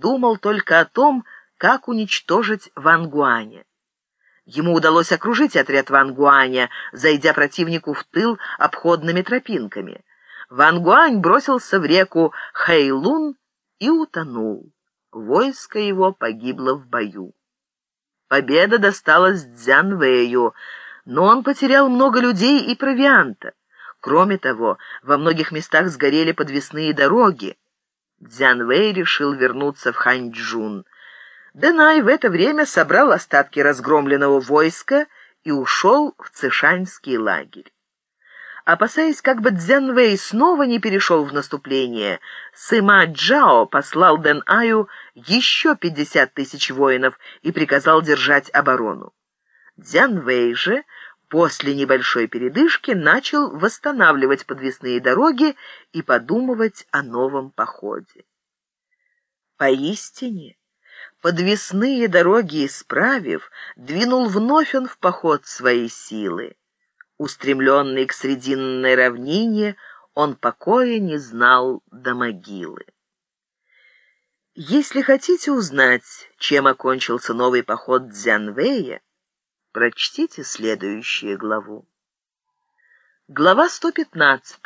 думал только о том, как уничтожить Ван Гуаня. Ему удалось окружить отряд Ван Гуаня, зайдя противнику в тыл обходными тропинками. Ван Гуань бросился в реку Хэйлун и утонул. Войско его погибло в бою. Победа досталась Дзян Вэю, но он потерял много людей и провианта. Кроме того, во многих местах сгорели подвесные дороги. Дзян Вэй решил вернуться в Ханчжун. Дэнай в это время собрал остатки разгромленного войска и ушел в Цишаньский лагерь. Опасаясь, как бы Цзянвэй снова не перешел в наступление, Сыма Джао послал Дэн Аю еще пятьдесят тысяч воинов и приказал держать оборону. Дзянвэй же после небольшой передышки начал восстанавливать подвесные дороги и подумывать о новом походе. Поистине, подвесные дороги исправив, двинул вновь он в поход свои силы. Устремленный к срединной равнине, он покоя не знал до могилы. Если хотите узнать, чем окончился новый поход Дзянвэя, прочтите следующую главу. Глава 115.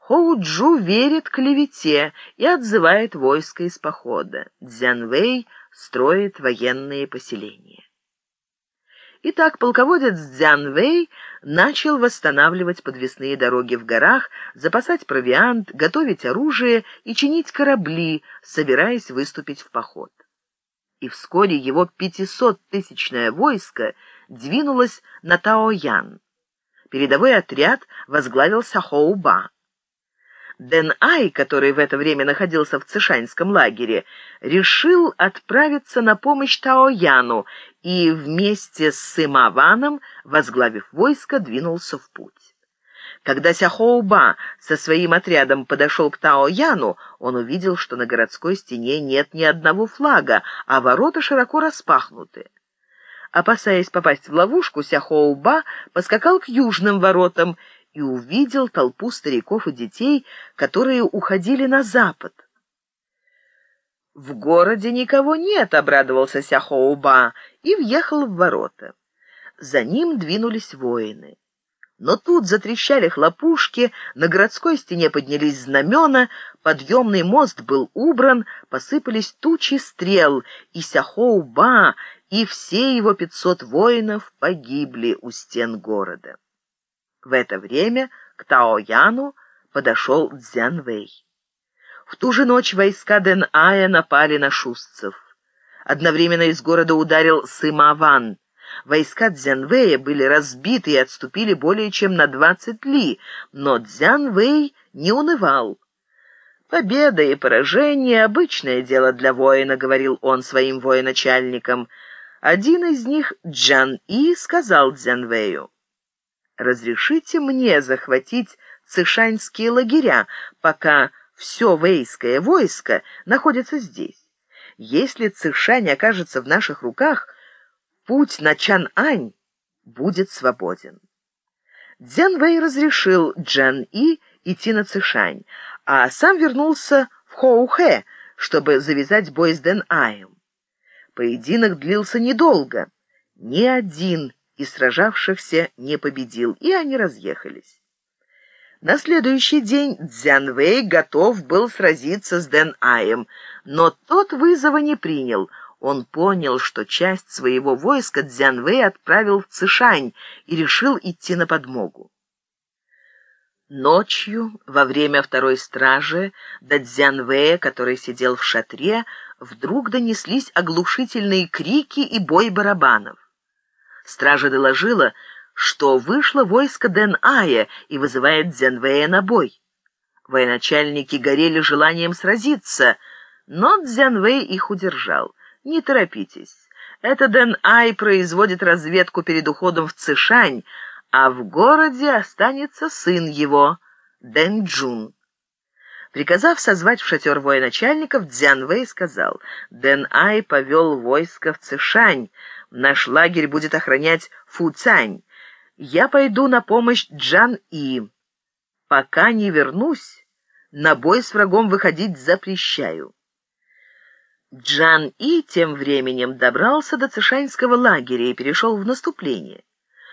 Хоу-Джу верит клевете и отзывает войско из похода. Дзянвэй строит военные поселения. Итак, полководец Дзян Вэй начал восстанавливать подвесные дороги в горах, запасать провиант, готовить оружие и чинить корабли, собираясь выступить в поход. И вскоре его пятисоттысячное войско двинулось на Таоян. Передовой отряд возглавился Хоуба. Дэн Ай, который в это время находился в Цишаньском лагере, решил отправиться на помощь Таояну и вместе с Сымаваном, возглавив войско, двинулся в путь. Когда Сяхоуба со своим отрядом подошел к Таояну, он увидел, что на городской стене нет ни одного флага, а ворота широко распахнуты. Опасаясь попасть в ловушку, Сяхоуба поскакал к южным воротам и увидел толпу стариков и детей, которые уходили на запад. «В городе никого нет», — обрадовался Сяхоуба и въехал в ворота. За ним двинулись воины. Но тут затрещали хлопушки, на городской стене поднялись знамена, подъемный мост был убран, посыпались тучи стрел, и Сяхоуба, и все его пятьсот воинов погибли у стен города. В это время к Таояну подошел Цзянвэй. В ту же ночь войска Дэн-Ая напали на шустцев. Одновременно из города ударил Сымаван. Войска Цзянвэя были разбиты и отступили более чем на двадцать ли, но Цзянвэй не унывал. «Победа и поражение — обычное дело для воина», — говорил он своим военачальникам. Один из них, Джан И, сказал Цзянвэю разрешите мне захватить цишаньские лагеря, пока все вейское войско находится здесь. Если Цишань окажется в наших руках, путь на Чан-Ань будет свободен. Дзян Вэй разрешил Джан И идти на Цишань, а сам вернулся в Хоухэ, чтобы завязать бой с Дэн Аем. Поединок длился недолго. Ни один и сражавшихся не победил, и они разъехались. На следующий день Цзянвэй готов был сразиться с Дэн Аем, но тот вызова не принял. Он понял, что часть своего войска Цзянвэй отправил в Цишань и решил идти на подмогу. Ночью, во время второй стражи, до Цзянвэя, который сидел в шатре, вдруг донеслись оглушительные крики и бой барабанов. Стража доложила, что вышло войско Дэн-Ая и вызывает Дзянвэя на бой. Военачальники горели желанием сразиться, но Дзянвэй их удержал. «Не торопитесь. Это Дэн-Ай производит разведку перед уходом в Цишань, а в городе останется сын его, Дэн-Джун». Приказав созвать в шатер военачальников, Дзян Вэй сказал, «Дэн Ай повел войско в Цишань, Наш лагерь будет охранять Фуцань. Я пойду на помощь Джан-И. Пока не вернусь, на бой с врагом выходить запрещаю». Джан И тем временем добрался до Цишанского лагеря и перешел в наступление.